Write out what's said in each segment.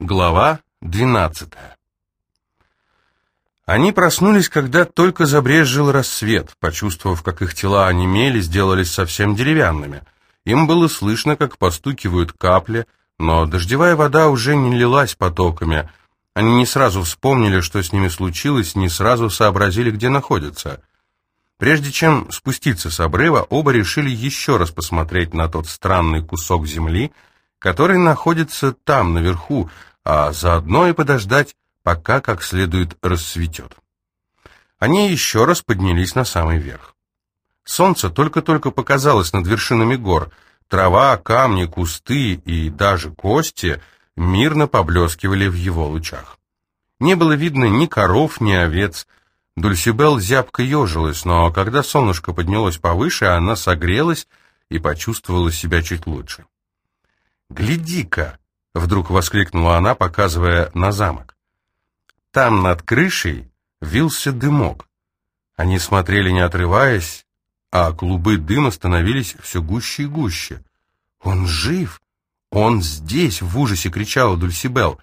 Глава 12 Они проснулись, когда только забрезжил рассвет, почувствовав, как их тела онемели, сделались совсем деревянными. Им было слышно, как постукивают капли, но дождевая вода уже не лилась потоками. Они не сразу вспомнили, что с ними случилось, не сразу сообразили, где находятся. Прежде чем спуститься с обрыва, оба решили еще раз посмотреть на тот странный кусок земли, который находится там, наверху, а заодно и подождать, пока как следует рассветет. Они еще раз поднялись на самый верх. Солнце только-только показалось над вершинами гор. Трава, камни, кусты и даже кости мирно поблескивали в его лучах. Не было видно ни коров, ни овец. Дульсибел зябко ежилась, но когда солнышко поднялось повыше, она согрелась и почувствовала себя чуть лучше. «Гляди-ка!» — вдруг воскликнула она, показывая на замок. Там над крышей вился дымок. Они смотрели, не отрываясь, а клубы дыма становились все гуще и гуще. «Он жив! Он здесь!» — в ужасе кричала Дульсибел.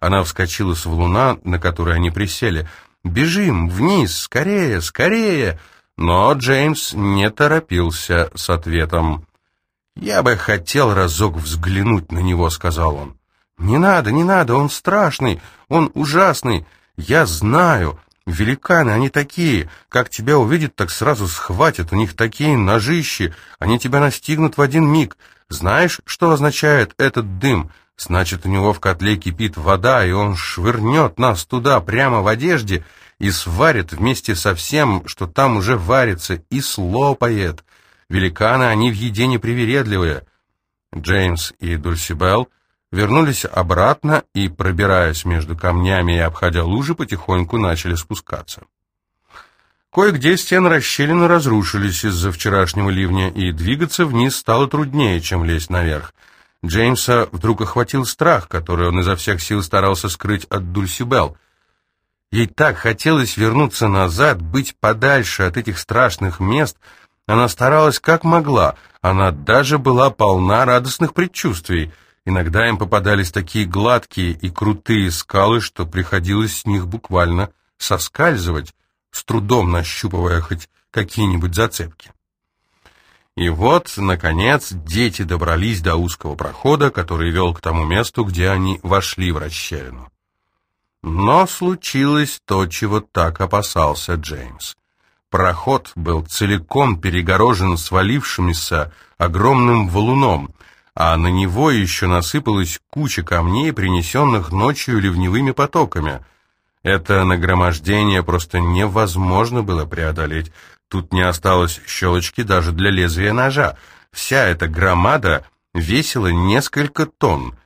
Она вскочила с валуна, на который они присели. «Бежим! Вниз! Скорее! Скорее!» Но Джеймс не торопился с ответом. «Я бы хотел разок взглянуть на него», — сказал он. «Не надо, не надо, он страшный, он ужасный. Я знаю, великаны, они такие. Как тебя увидят, так сразу схватят, у них такие ножищи, они тебя настигнут в один миг. Знаешь, что означает этот дым? Значит, у него в котле кипит вода, и он швырнет нас туда, прямо в одежде, и сварит вместе со всем, что там уже варится, и слопает». Великаны, они в еде непривередливые. Джеймс и Дульсибел вернулись обратно и, пробираясь между камнями и обходя лужи, потихоньку начали спускаться. Кое-где стены расщелины разрушились из-за вчерашнего ливня, и двигаться вниз стало труднее, чем лезть наверх. Джеймса вдруг охватил страх, который он изо всех сил старался скрыть от Дульсибел. Ей так хотелось вернуться назад, быть подальше от этих страшных мест, она старалась как могла, она даже была полна радостных предчувствий. Иногда им попадались такие гладкие и крутые скалы, что приходилось с них буквально соскальзывать, с трудом нащупывая хоть какие-нибудь зацепки. И вот, наконец, дети добрались до узкого прохода, который вел к тому месту, где они вошли в расщелину. Но случилось то, чего так опасался Джеймс. Проход был целиком перегорожен свалившимся огромным валуном, а на него еще насыпалась куча камней, принесенных ночью ливневыми потоками. Это нагромождение просто невозможно было преодолеть. Тут не осталось щелочки даже для лезвия ножа. Вся эта громада весила несколько тонн.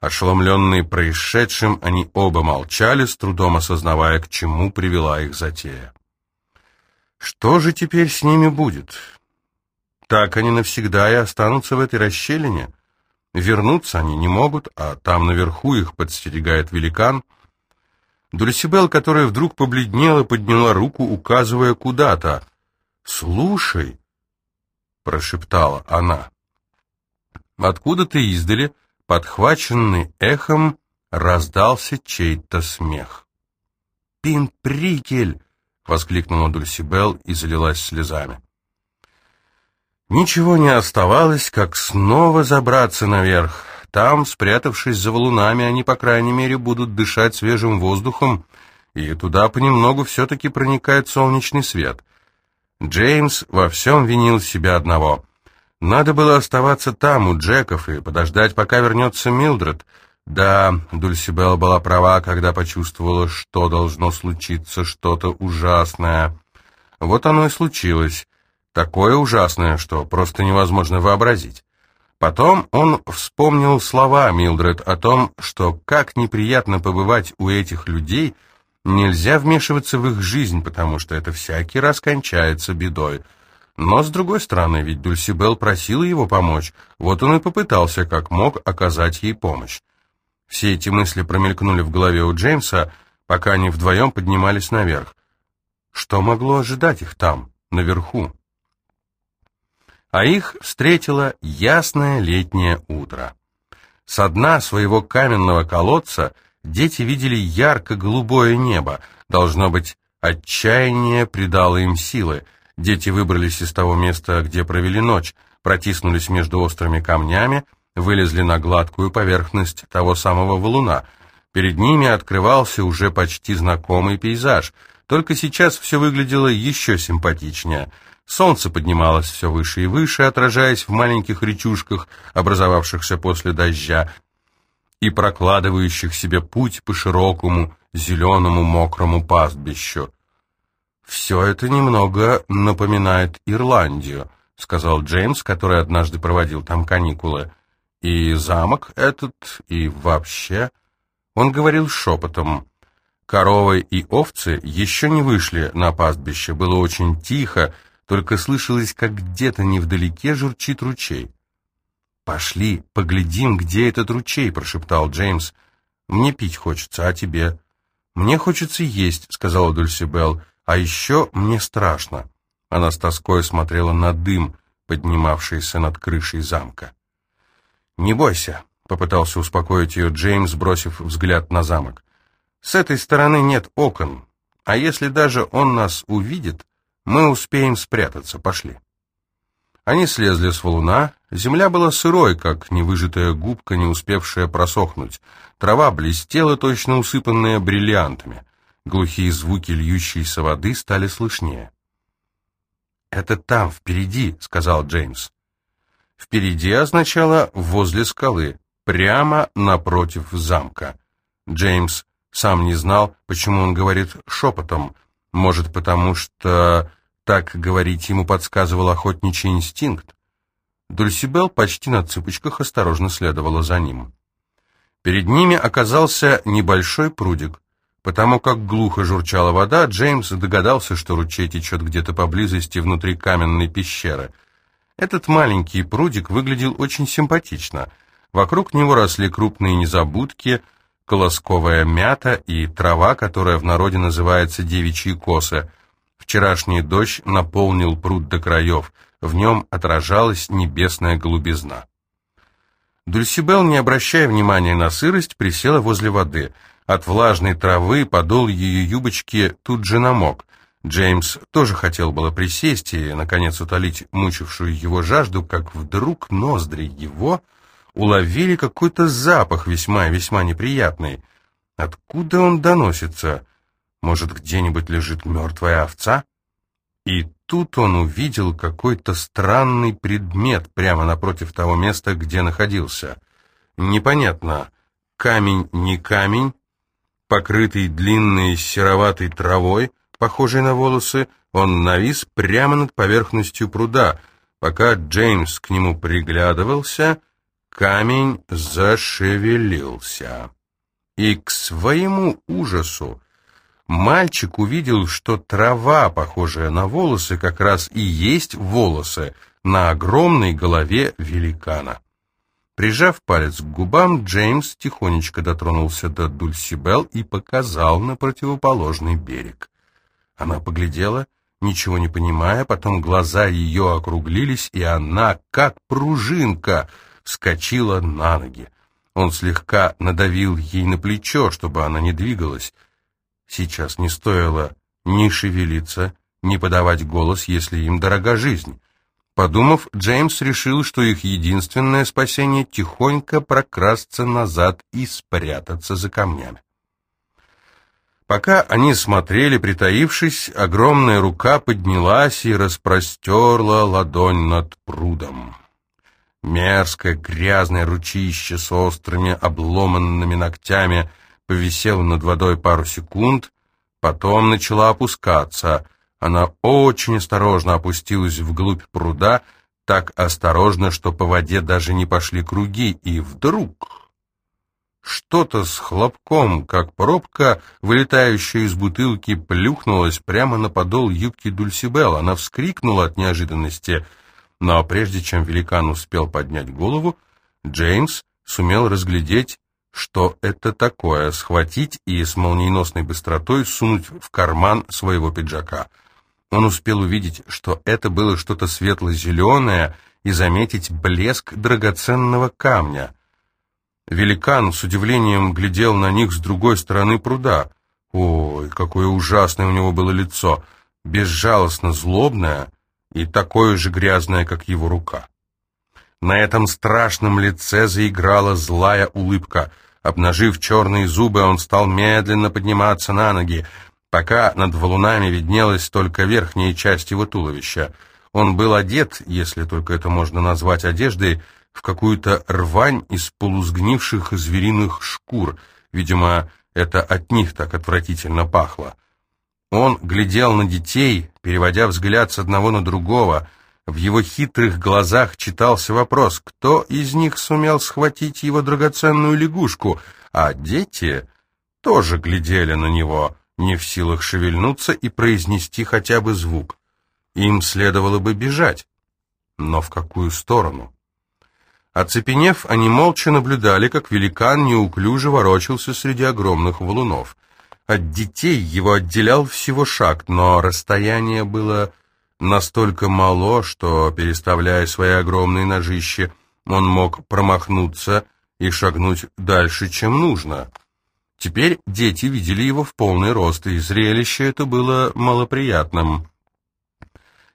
Ошеломленные происшедшим, они оба молчали, с трудом осознавая, к чему привела их затея. Что же теперь с ними будет? Так они навсегда и останутся в этой расщелине. Вернуться они не могут, а там наверху их подстерегает великан. Дульсибел, которая вдруг побледнела, подняла руку, указывая куда-то. «Слушай», — прошептала она. Откуда-то издали, подхваченный эхом, раздался чей-то смех. «Пин-прикель!» Воскликнула Дульсибел и залилась слезами. Ничего не оставалось, как снова забраться наверх. Там, спрятавшись за валунами, они, по крайней мере, будут дышать свежим воздухом, и туда понемногу все-таки проникает солнечный свет. Джеймс во всем винил себя одного. Надо было оставаться там, у Джеков, и подождать, пока вернется Милдред — да, Дульсибел была права, когда почувствовала, что должно случиться что-то ужасное. Вот оно и случилось. Такое ужасное, что просто невозможно вообразить. Потом он вспомнил слова Милдред о том, что как неприятно побывать у этих людей, нельзя вмешиваться в их жизнь, потому что это всякий раз кончается бедой. Но, с другой стороны, ведь Дульсибел просила его помочь, вот он и попытался как мог оказать ей помощь. Все эти мысли промелькнули в голове у Джеймса, пока они вдвоем поднимались наверх. Что могло ожидать их там, наверху? А их встретило ясное летнее утро. Со дна своего каменного колодца дети видели ярко-голубое небо. Должно быть, отчаяние придало им силы. Дети выбрались из того места, где провели ночь, протиснулись между острыми камнями, вылезли на гладкую поверхность того самого валуна. Перед ними открывался уже почти знакомый пейзаж, только сейчас все выглядело еще симпатичнее. Солнце поднималось все выше и выше, отражаясь в маленьких речушках, образовавшихся после дождя, и прокладывающих себе путь по широкому, зеленому, мокрому пастбищу. «Все это немного напоминает Ирландию», — сказал Джеймс, который однажды проводил там каникулы. И замок этот, и вообще... Он говорил шепотом. Коровы и овцы еще не вышли на пастбище, было очень тихо, только слышалось, как где-то невдалеке журчит ручей. «Пошли, поглядим, где этот ручей», — прошептал Джеймс. «Мне пить хочется, а тебе?» «Мне хочется есть», — сказала Дульсибел, — «а еще мне страшно». Она с тоской смотрела на дым, поднимавшийся над крышей замка. «Не бойся», — попытался успокоить ее Джеймс, бросив взгляд на замок. «С этой стороны нет окон, а если даже он нас увидит, мы успеем спрятаться. Пошли». Они слезли с валуна. Земля была сырой, как невыжатая губка, не успевшая просохнуть. Трава блестела, точно усыпанная бриллиантами. Глухие звуки льющейся воды стали слышнее. «Это там, впереди», — сказал Джеймс. Впереди означало «возле скалы», прямо напротив замка. Джеймс сам не знал, почему он говорит шепотом. Может, потому что так говорить ему подсказывал охотничий инстинкт. Дульсибел почти на цыпочках осторожно следовала за ним. Перед ними оказался небольшой прудик. Потому как глухо журчала вода, Джеймс догадался, что ручей течет где-то поблизости внутри каменной пещеры — этот маленький прудик выглядел очень симпатично. Вокруг него росли крупные незабудки, колосковая мята и трава, которая в народе называется девичьи косы. Вчерашний дождь наполнил пруд до краев, в нем отражалась небесная голубизна. Дульсибел, не обращая внимания на сырость, присела возле воды. От влажной травы подол ее юбочки тут же намок. Джеймс тоже хотел было присесть и, наконец, утолить мучившую его жажду, как вдруг ноздри его уловили какой-то запах весьма-весьма неприятный. Откуда он доносится? Может, где-нибудь лежит мертвая овца? И тут он увидел какой-то странный предмет прямо напротив того места, где находился. Непонятно, камень не камень, покрытый длинной сероватой травой, похожий на волосы, он навис прямо над поверхностью пруда. Пока Джеймс к нему приглядывался, камень зашевелился. И к своему ужасу мальчик увидел, что трава, похожая на волосы, как раз и есть волосы на огромной голове великана. Прижав палец к губам, Джеймс тихонечко дотронулся до Дульсибел и показал на противоположный берег. Она поглядела, ничего не понимая, потом глаза ее округлились, и она, как пружинка, вскочила на ноги. Он слегка надавил ей на плечо, чтобы она не двигалась. Сейчас не стоило ни шевелиться, ни подавать голос, если им дорога жизнь. Подумав, Джеймс решил, что их единственное спасение — тихонько прокрасться назад и спрятаться за камнями. Пока они смотрели, притаившись, огромная рука поднялась и распростерла ладонь над прудом. Мерзкое грязное ручище с острыми обломанными ногтями повисело над водой пару секунд, потом начала опускаться. Она очень осторожно опустилась вглубь пруда, так осторожно, что по воде даже не пошли круги, и вдруг... Что-то с хлопком, как пробка, вылетающая из бутылки, плюхнулось прямо на подол юбки Дульсибел. Она вскрикнула от неожиданности, но прежде чем великан успел поднять голову, Джеймс сумел разглядеть, что это такое, схватить и с молниеносной быстротой сунуть в карман своего пиджака. Он успел увидеть, что это было что-то светло-зеленое, и заметить блеск драгоценного камня — Великан с удивлением глядел на них с другой стороны пруда. Ой, какое ужасное у него было лицо, безжалостно злобное и такое же грязное, как его рука. На этом страшном лице заиграла злая улыбка. Обнажив черные зубы, он стал медленно подниматься на ноги, пока над валунами виднелась только верхняя часть его туловища. Он был одет, если только это можно назвать одеждой, в какую-то рвань из полусгнивших звериных шкур. Видимо, это от них так отвратительно пахло. Он глядел на детей, переводя взгляд с одного на другого. В его хитрых глазах читался вопрос, кто из них сумел схватить его драгоценную лягушку, а дети тоже глядели на него, не в силах шевельнуться и произнести хотя бы звук. Им следовало бы бежать. Но в какую сторону? Оцепенев, они молча наблюдали, как великан неуклюже ворочался среди огромных валунов. От детей его отделял всего шаг, но расстояние было настолько мало, что, переставляя свои огромные ножища, он мог промахнуться и шагнуть дальше, чем нужно. Теперь дети видели его в полный рост, и зрелище это было малоприятным.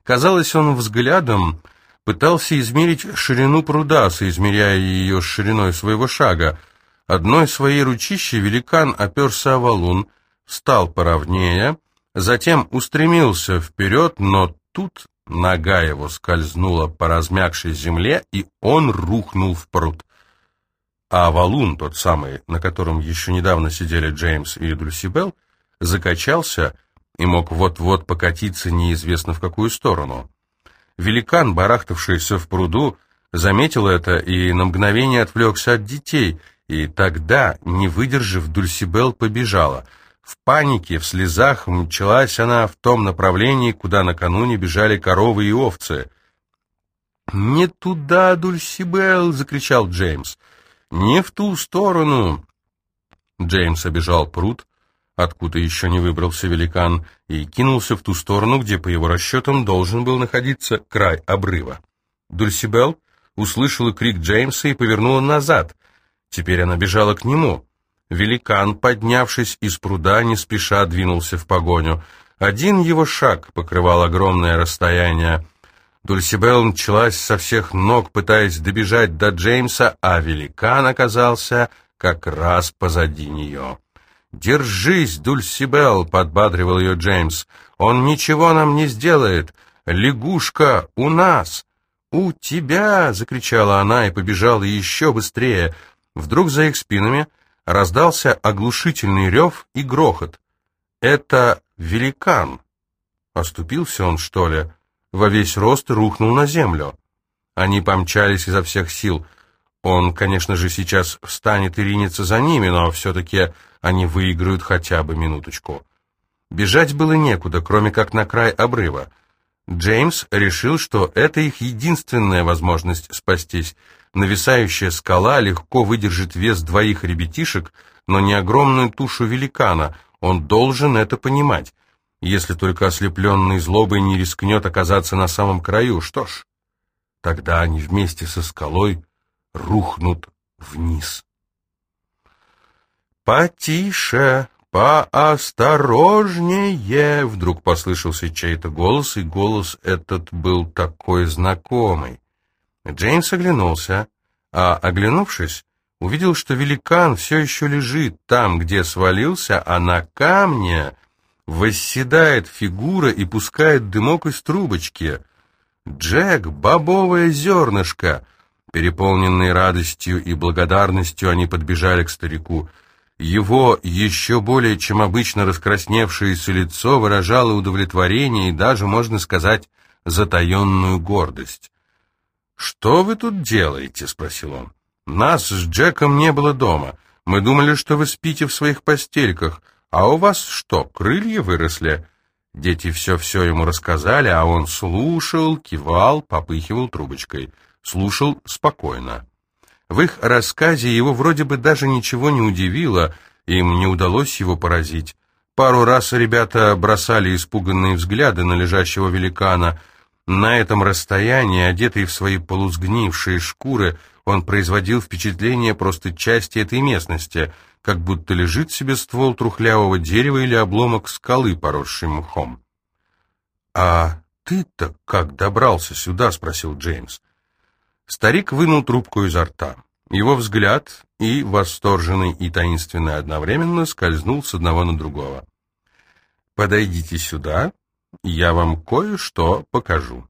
Казалось, он взглядом пытался измерить ширину пруда, соизмеряя ее с шириной своего шага. Одной своей ручищей великан оперся о валун, встал поровнее, затем устремился вперед, но тут нога его скользнула по размягшей земле, и он рухнул в пруд. А валун, тот самый, на котором еще недавно сидели Джеймс и Дульсибел, закачался и мог вот-вот покатиться неизвестно в какую сторону. Великан, барахтавшийся в пруду, заметил это и на мгновение отвлекся от детей, и тогда, не выдержав, Дульсибел побежала. В панике, в слезах мчалась она в том направлении, куда накануне бежали коровы и овцы. «Не туда, Дульсибел!» — закричал Джеймс. «Не в ту сторону!» Джеймс обежал пруд, откуда еще не выбрался великан, и кинулся в ту сторону, где, по его расчетам, должен был находиться край обрыва. Дульсибел услышала крик Джеймса и повернула назад. Теперь она бежала к нему. Великан, поднявшись из пруда, не спеша двинулся в погоню. Один его шаг покрывал огромное расстояние. Дульсибел началась со всех ног, пытаясь добежать до Джеймса, а великан оказался как раз позади нее. «Держись, Дульсибел!» — подбадривал ее Джеймс. «Он ничего нам не сделает! Лягушка у нас!» «У тебя!» — закричала она и побежала еще быстрее. Вдруг за их спинами раздался оглушительный рев и грохот. «Это великан!» Оступился он, что ли? Во весь рост рухнул на землю. Они помчались изо всех сил. Он, конечно же, сейчас встанет и ринется за ними, но все-таки они выиграют хотя бы минуточку. Бежать было некуда, кроме как на край обрыва. Джеймс решил, что это их единственная возможность спастись. Нависающая скала легко выдержит вес двоих ребятишек, но не огромную тушу великана. Он должен это понимать. Если только ослепленный злобой не рискнет оказаться на самом краю, что ж, тогда они вместе со скалой рухнут вниз. «Потише, поосторожнее!» Вдруг послышался чей-то голос, и голос этот был такой знакомый. Джеймс оглянулся, а, оглянувшись, увидел, что великан все еще лежит там, где свалился, а на камне восседает фигура и пускает дымок из трубочки. «Джек, бобовое зернышко!» Переполненные радостью и благодарностью они подбежали к старику. Его еще более чем обычно раскрасневшееся лицо выражало удовлетворение и даже, можно сказать, затаенную гордость. «Что вы тут делаете?» — спросил он. «Нас с Джеком не было дома. Мы думали, что вы спите в своих постельках. А у вас что, крылья выросли?» Дети все-все ему рассказали, а он слушал, кивал, попыхивал трубочкой. Слушал спокойно. В их рассказе его вроде бы даже ничего не удивило, им не удалось его поразить. Пару раз ребята бросали испуганные взгляды на лежащего великана. На этом расстоянии, одетый в свои полусгнившие шкуры, он производил впечатление просто части этой местности, как будто лежит себе ствол трухлявого дерева или обломок скалы, поросший мхом. «А ты-то как добрался сюда?» — спросил Джеймс. Старик вынул трубку изо рта. Его взгляд, и восторженный, и таинственный одновременно, скользнул с одного на другого. «Подойдите сюда, я вам кое-что покажу».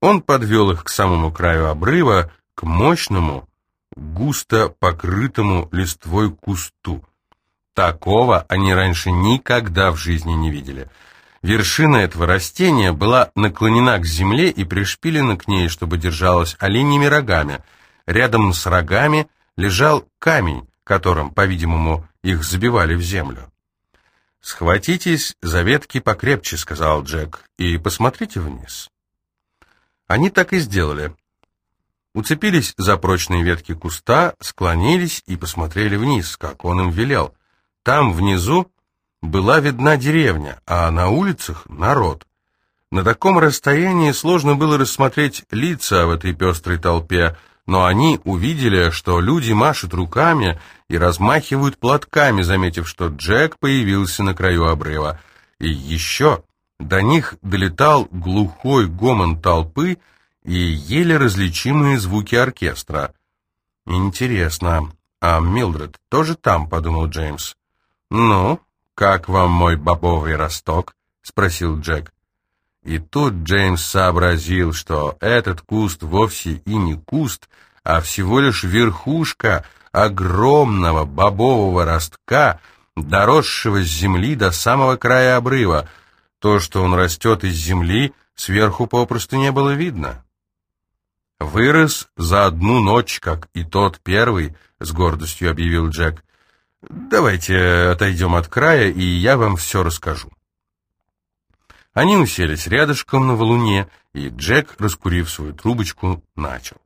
Он подвел их к самому краю обрыва, к мощному, густо покрытому листвой кусту. Такого они раньше никогда в жизни не видели. Вершина этого растения была наклонена к земле и пришпилена к ней, чтобы держалась оленьими рогами. Рядом с рогами лежал камень, которым, по-видимому, их забивали в землю. «Схватитесь за ветки покрепче», — сказал Джек, — «и посмотрите вниз». Они так и сделали уцепились за прочные ветки куста, склонились и посмотрели вниз, как он им велел. Там, внизу, была видна деревня, а на улицах — народ. На таком расстоянии сложно было рассмотреть лица в этой пестрой толпе, но они увидели, что люди машут руками и размахивают платками, заметив, что Джек появился на краю обрыва. И еще до них долетал глухой гомон толпы, и еле различимые звуки оркестра. «Интересно, а Милдред тоже там?» — подумал Джеймс. «Ну, как вам мой бобовый росток?» — спросил Джек. И тут Джеймс сообразил, что этот куст вовсе и не куст, а всего лишь верхушка огромного бобового ростка, доросшего с земли до самого края обрыва. То, что он растет из земли, сверху попросту не было видно. «Вырос за одну ночь, как и тот первый», — с гордостью объявил Джек. «Давайте отойдем от края, и я вам все расскажу». Они уселись рядышком на валуне, и Джек, раскурив свою трубочку, начал.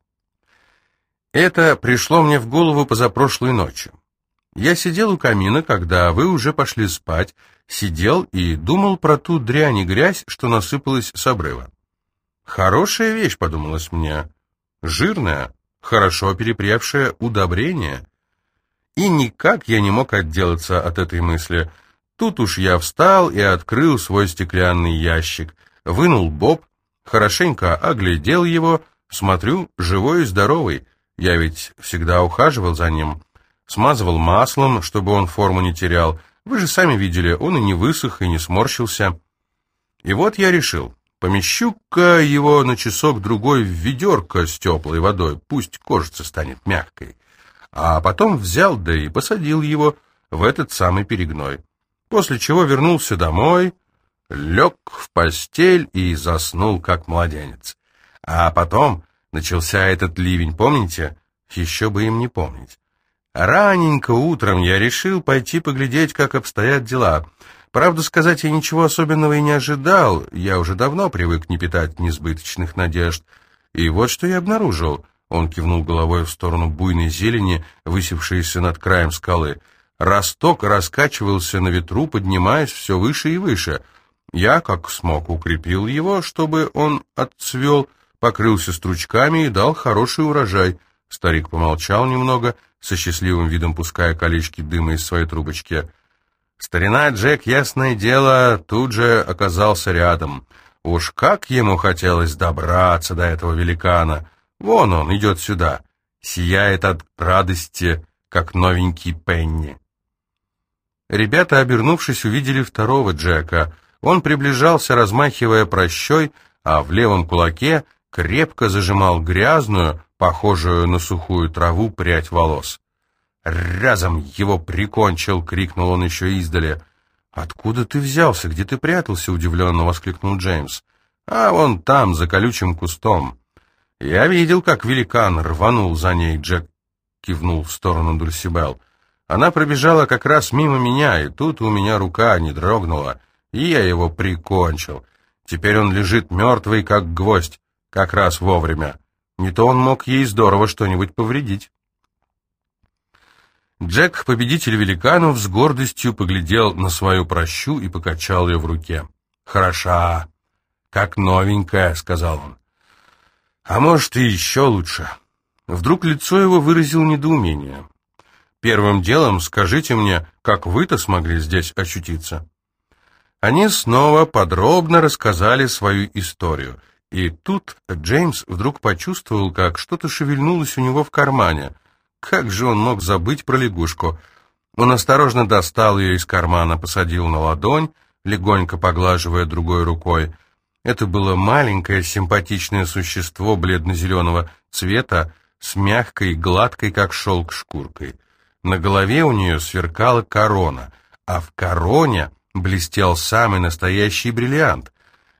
«Это пришло мне в голову позапрошлой ночью. Я сидел у камина, когда вы уже пошли спать, сидел и думал про ту дрянь и грязь, что насыпалась с обрыва. Хорошая вещь, подумалось мне, жирное, хорошо перепревшее удобрение. И никак я не мог отделаться от этой мысли. Тут уж я встал и открыл свой стеклянный ящик, вынул боб, хорошенько оглядел его, смотрю, живой и здоровый. Я ведь всегда ухаживал за ним. Смазывал маслом, чтобы он форму не терял. Вы же сами видели, он и не высох, и не сморщился. И вот я решил, Помещу-ка его на часок-другой в ведерко с теплой водой, пусть кожица станет мягкой. А потом взял, да и посадил его в этот самый перегной. После чего вернулся домой, лег в постель и заснул, как младенец. А потом начался этот ливень, помните? Еще бы им не помнить. Раненько утром я решил пойти поглядеть, как обстоят дела. Правду сказать, я ничего особенного и не ожидал, я уже давно привык не питать несбыточных надежд. И вот что я обнаружил. Он кивнул головой в сторону буйной зелени, высевшейся над краем скалы. Росток раскачивался на ветру, поднимаясь все выше и выше. Я, как смог, укрепил его, чтобы он отцвел, покрылся стручками и дал хороший урожай. Старик помолчал немного, со счастливым видом пуская колечки дыма из своей трубочки — Старина Джек, ясное дело, тут же оказался рядом. Уж как ему хотелось добраться до этого великана. Вон он, идет сюда, сияет от радости, как новенький Пенни. Ребята, обернувшись, увидели второго Джека. Он приближался, размахивая прощой, а в левом кулаке крепко зажимал грязную, похожую на сухую траву, прядь волос. «Разом его прикончил!» — крикнул он еще издали. «Откуда ты взялся? Где ты прятался?» — удивленно воскликнул Джеймс. «А вон там, за колючим кустом». «Я видел, как великан рванул за ней», — Джек кивнул в сторону Дульсибел. «Она пробежала как раз мимо меня, и тут у меня рука не дрогнула, и я его прикончил. Теперь он лежит мертвый, как гвоздь, как раз вовремя. Не то он мог ей здорово что-нибудь повредить». Джек, победитель великанов, с гордостью поглядел на свою прощу и покачал ее в руке. «Хороша, как новенькая», — сказал он. «А может, и еще лучше. Вдруг лицо его выразило недоумение. «Первым делом скажите мне, как вы-то смогли здесь очутиться?» Они снова подробно рассказали свою историю, и тут Джеймс вдруг почувствовал, как что-то шевельнулось у него в кармане. Как же он мог забыть про лягушку? Он осторожно достал ее из кармана, посадил на ладонь, легонько поглаживая другой рукой. Это было маленькое симпатичное существо бледно-зеленого цвета с мягкой, гладкой, как шелк, шкуркой. На голове у нее сверкала корона, а в короне блестел самый настоящий бриллиант.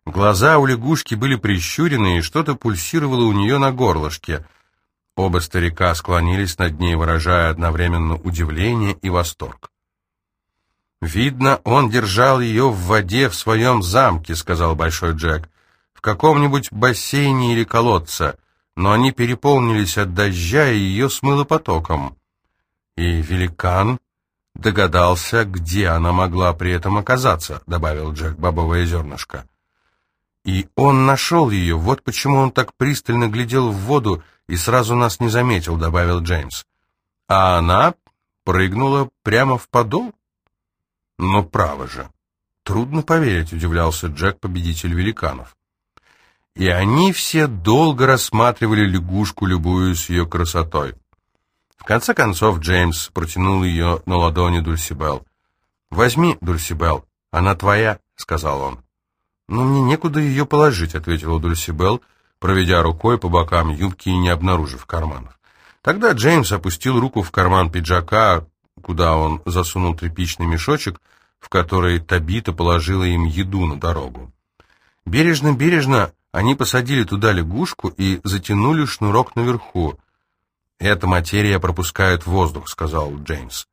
Глаза у лягушки были прищурены, и что-то пульсировало у нее на горлышке. Оба старика склонились над ней, выражая одновременно удивление и восторг. «Видно, он держал ее в воде в своем замке», — сказал Большой Джек, — «в каком-нибудь бассейне или колодце, но они переполнились от дождя, и ее смыло потоком». «И великан догадался, где она могла при этом оказаться», — добавил Джек бобовое зернышко. «И он нашел ее, вот почему он так пристально глядел в воду и сразу нас не заметил», — добавил Джеймс. «А она прыгнула прямо в подол?» «Ну, право же!» «Трудно поверить», — удивлялся Джек, победитель великанов. И они все долго рассматривали лягушку, любуясь ее красотой. В конце концов Джеймс протянул ее на ладони Дульсибел. «Возьми, Дульсибел, она твоя», — сказал он. «Но мне некуда ее положить», — ответила Дульсибел, проведя рукой по бокам юбки и не обнаружив карманов. Тогда Джеймс опустил руку в карман пиджака, куда он засунул тряпичный мешочек, в который Табита положила им еду на дорогу. Бережно-бережно они посадили туда лягушку и затянули шнурок наверху. «Эта материя пропускает воздух», — сказал Джеймс.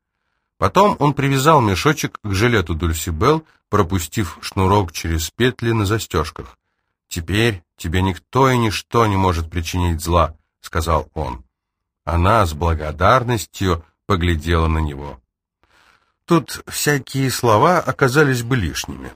Потом он привязал мешочек к жилету Дульсибел, пропустив шнурок через петли на застежках. «Теперь тебе никто и ничто не может причинить зла», — сказал он. Она с благодарностью поглядела на него. Тут всякие слова оказались бы лишними.